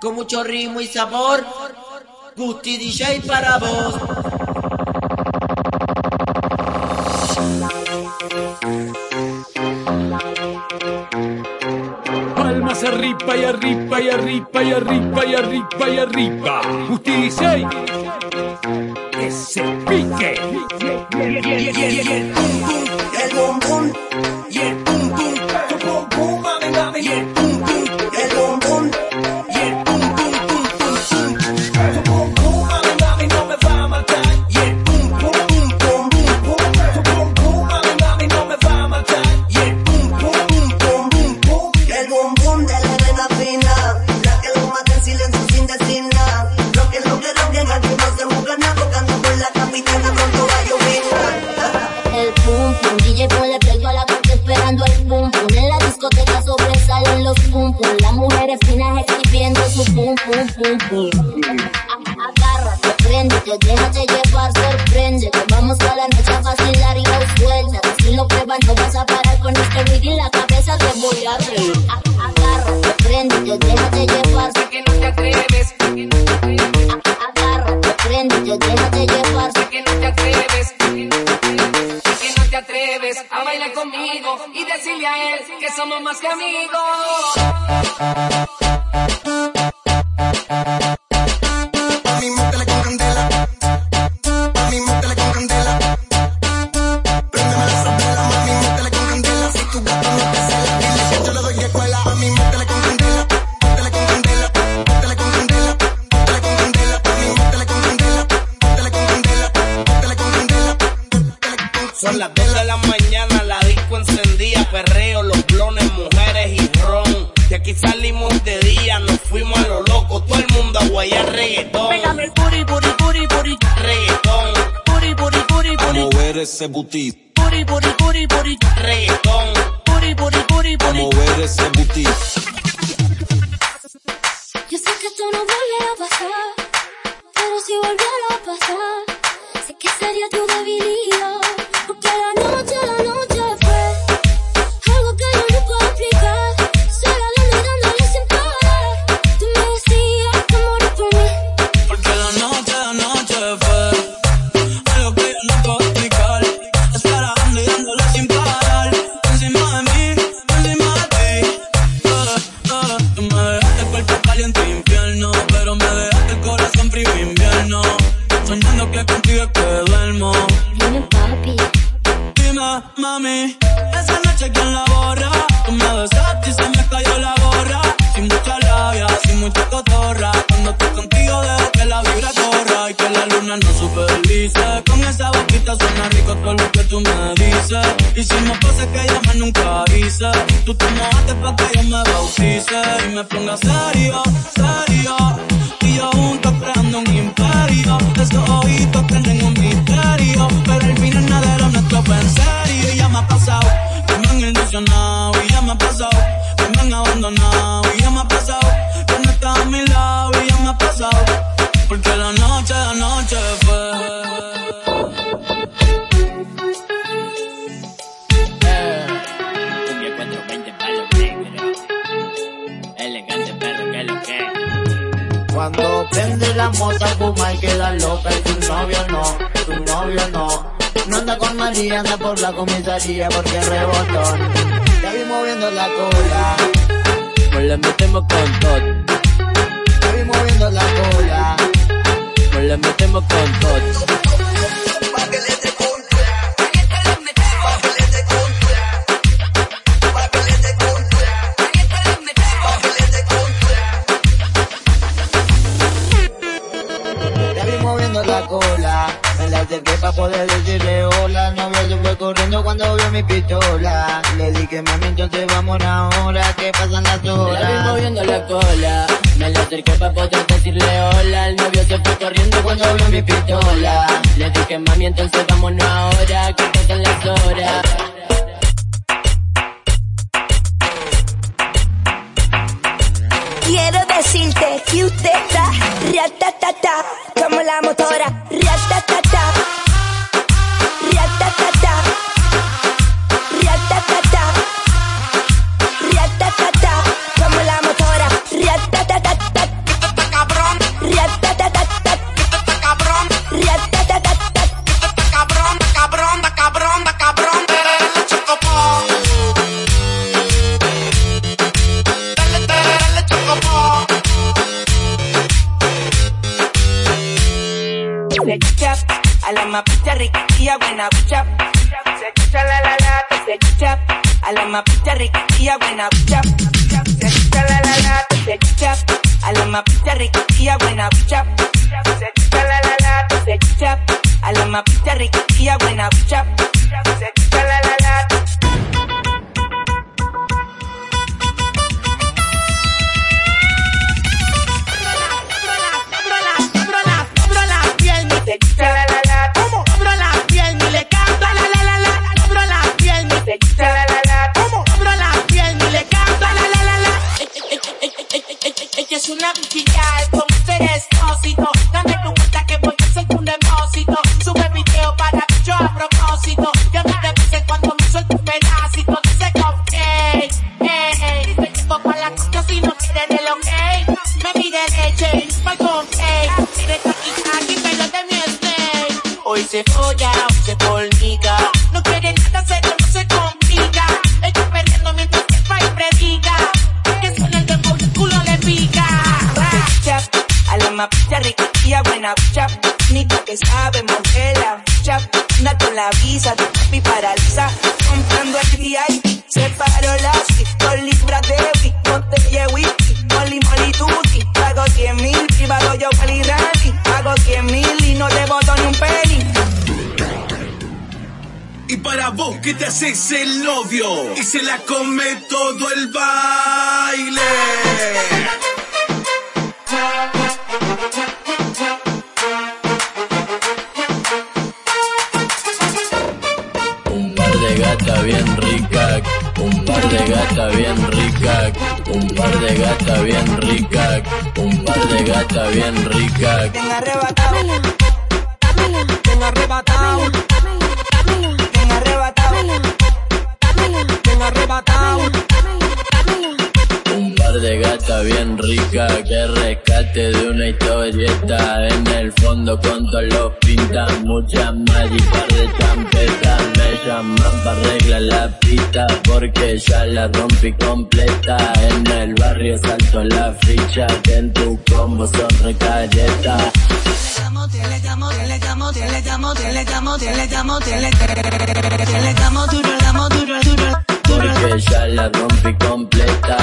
con mucho ritmo y sabor. Gusti DJ para vos. Palmas arriba y arriba y arriba y arriba y arriba y arriba. Gusti DJ. Que se pique. el bum bum y el bum bum, tu bum bum, mami mami y el bum bum, el pum pum. Las mujeres finas escribiendo su pum pum pum pum. Agárrate, préndete, déjate llevar, sorprende. Vamos a la noche a vacilar y a suelta. Si lo pruebas no vas a parar con este en la cabeza te voy a reír. A- Agárrate, préndete, déjate llevar. Candela. Métele con candela. Métele con candela. Son las 2 de la mañana, perreo, los blones, mujeres y ron. De aquí salimos de día, nos fuimos a lo loco, todo el mundo a guayar reggaetón. Pégame el puri, puri, puri, puri. Reggaetón, Puri, puri, puri, A puri. mover ese booty, Puri, puri, puri, puri. reggaetón. Puri, puri, puri, a puri. mover ese booty. Yo sé que esto no volverá a pasar, pero si volviera a pasar, sé que sería tu Soñando que contigo es que duermo. Dime, papi. Dime, mami, esa noche quién la borra. Tú me besaste y se me cayó la gorra. Sin mucha labia, sin mucha cotorra. Luna no supervise. Con esa boquita suena rico todo lo que tú me dices. Y si no pasa que ella más nunca avise. Tú te mojaste pa' que yo me bautice y me ponga serio, serio. Y yo juntos creando un imperio. Esos ojitos tienen un misterio. La mota, fuma y queda loca. Y tu novio no, tu novio no. No anda con María, anda por la comisaría porque rebotón. Ya vi moviendo la cola, Pues le metemos con todo. ya vi moviendo la cola. Pues le metemos con todo. Corriendo cuando vio mi pistola. Le dije, mami, entonces vamos ahora. Que pasan las La vi horas. moviendo la cola. Me la acerqué para poder decirle hola. El novio se fue corriendo cuando vio mi pistola. Le dije, mami, entonces vámonos ahora. Que pasan las horas. Quiero decirte que usted está ratatata, como la motora, a la mapicha rica y a buena bucha. Se escucha la la la, que se escucha, a la mapicha rica y a buena bucha. Se escucha la la la, que se escucha, a la mapicha rica y a buena bucha. Se escucha la la la, que se escucha, a la mapicha rica y a buena bucha. Se escucha Una musical con este despósito. Dame tu cuenta que voy a hacer un depósito. Sube video para que yo a propósito. Ya me puse cuando me suelto un pedacito. Dice con ey, ey. Me llevo pa' la costa si no quieren el ok. Me pide leche, voy con ey. Mire aquí, aquí, pero de mi. Hoy se folla, y buena bucha. Nita que sabe la bucha. Anda con la visa, papi paraliza. Comprando el VIP, separo la con libras de whisky. Botella de whisky, molly molly tutti. Pago 100 mil, privado yo Wally Randy. Pago 100 mil y no te boto ni un penny. Y para vos que te haces el novio y se la come todo el baile. Par de gata bien rica, un par de gata bien rica. Ten arrebatado, Ten arrebatado, ten arrebatado. ten arrebatado. De gata bien rica que rescate de una historieta. En el fondo con todos los pintan muchas más y par de champetas. Me llaman para arreglar la pista porque ya la rompí completa. En el barrio salto la ficha que en tu combo son recayetas. Telegamo, telegamo, telegamo, telegamo, telegamo, telegamo, telegamo, duro, damo, duro, duro, duro. Porque ya la rompí completa.